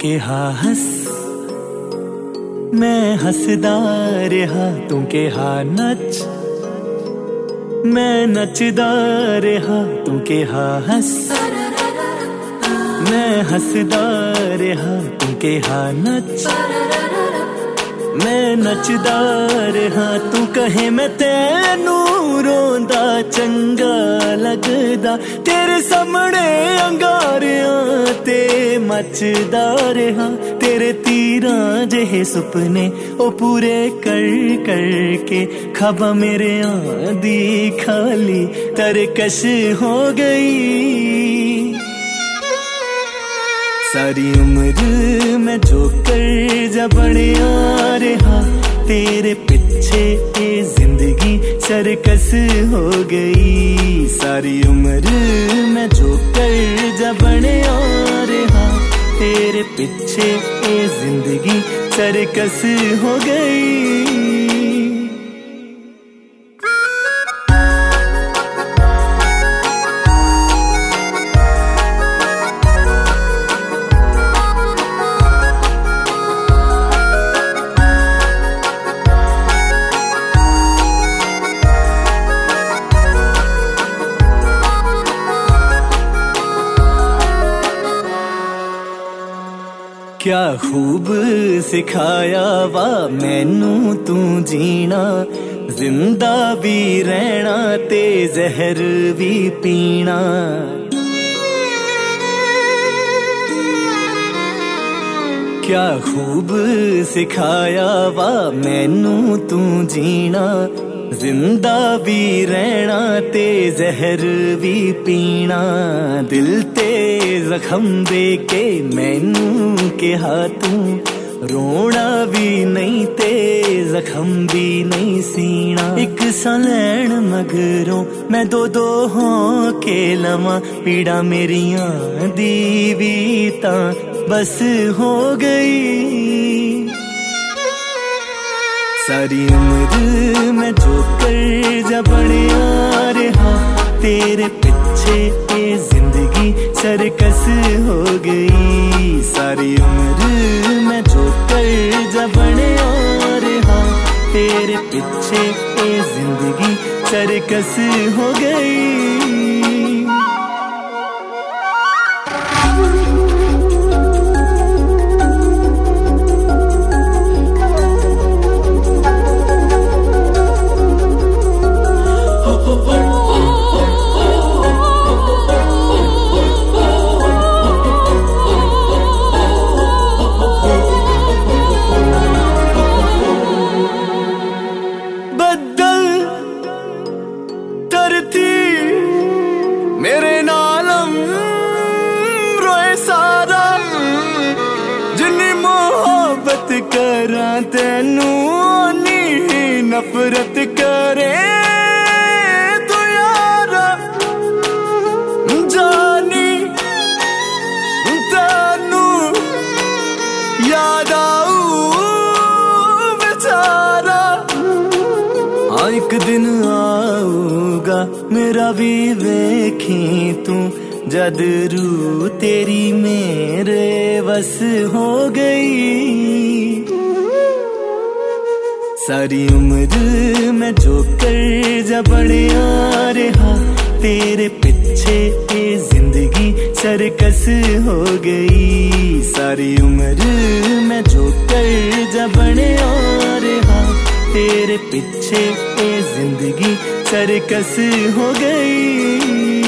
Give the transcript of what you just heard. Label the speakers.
Speaker 1: के हा हस। मैं हंसदार, हाथों के हा नच। मैं नचदार, हाथों के हा हस। मैं हंसदार, हाथों के हा नच। मैं नचदार, हाथों कहे मैं तेनू रोंदा चंगा। ਲੱਗਦਾ ਤੇਰੇ ਸਾਹਮਣੇ ਅੰਗਾਰਿਆਂ ਤੇ ਮੱਚਦਾ ਰਹਾ ਤੇਰੇ ਤੀਰਾਂ ਜਿਹੇ ਸੁਪਨੇ ਉਹ ਪੂਰੇ ਕਰ ਕਰਕੇ ਖਬਾ ਮੇਰੇ ਦੀ ਖਾਲੀ ਤਰਕਸ਼ ਹੋ ਗਈ ਸਾਰੀ ਉਮਰ ਮੈਂ ਜੋਕਰ ਜਾ ਬਣਿਆ ਰਿਹਾ ਤੇਰੇ ਪਿੱਛੇ ਇਹ ਜ਼ਿੰਦਗੀ ਸਰਕਸ ਹੋ सारी उम्र मैं जो कर जबने और हाँ तेरे पीछे ये ज़िंदगी सरकस हो गई। ਕਿਆ ਖੂਬ ਸਿਖਾਇਆ ਵਾ ਮੈਨੂੰ ਤੂੰ ਜੀਣਾ ਜ਼ਿੰਦਾ ਵੀ ਰਹਿਣਾ ਤੇ ਜ਼ਹਿਰ ਵੀ ਪੀਣਾ ਕਿਆ ਖੂਬ ਸਿਖਾਇਆ ਵਾ ਮੈਨੂੰ ਤੂੰ ਜੀਣਾ ਜ਼ਿੰਦਾ ਵੀ ਰਹਿਣਾ ਤੇ ਜ਼ਹਿਰ ਵੀ ਪੀਣਾ, ਦਿਲ ਤੇ ਜ਼ਖਮ ਦੇ ਕੇ ਮੈਨੂੰ ਕਿਹਾ ਤੂੰ, ਰੋਣਾ ਵੀ ਨਹੀਂ ਤੇ ਜ਼ਖਮ ਵੀ ਨਹੀਂ ਸੀਣਾ। ਇੱਕ ਸਲੈਣ ਮਗਰੋਂ ਮੈਂ ਦੋ ਦੋ ਹੋ ਕੇ ਲਵਾਂ, ਪੀੜਾ ਮੇਰੀਆਂ ਦੀ ਵੀ ਤਾਂ ਬਸ ਹੋ ਗਈ। सारी उम्र मैं जो कर आ रहा। तेरे पीछे ये ज़िंदगी सरकस हो गई। सारी उम्र मैं जो कर जबड़िया रहा। तेरे पीछे ये ज़िंदगी सरकस हो गई। ਤੈਨੂੰ ਨੀ ਨਫ਼ਰਤ ਕਰੇ ਤੂੰ ਯਾਰਾ। ਜਾਨੀ ਤੈਨੂੰ ਯਾਦ ਆਊ ਵਿਚਾਰਾ। ਆ ਇੱਕ ਦਿਨ ਆਊਗਾ, ਮੇਰਾ ਵੀ ਵੇਖੀ ਤੂੰ, ਜਦ ਰੂ ਤੇਰੀ ਮੇਰੇ ਵਸ ਹੋ ਗਈ। सारी उम्र मैं जो कर जा बड़े आ रहा तेरे पीछे ये ज़िंदगी सरकस हो गई। सारी उम्र मैं जो कर जा बड़े आ रहा तेरे पीछे ये ज़िंदगी सरकस हो गई।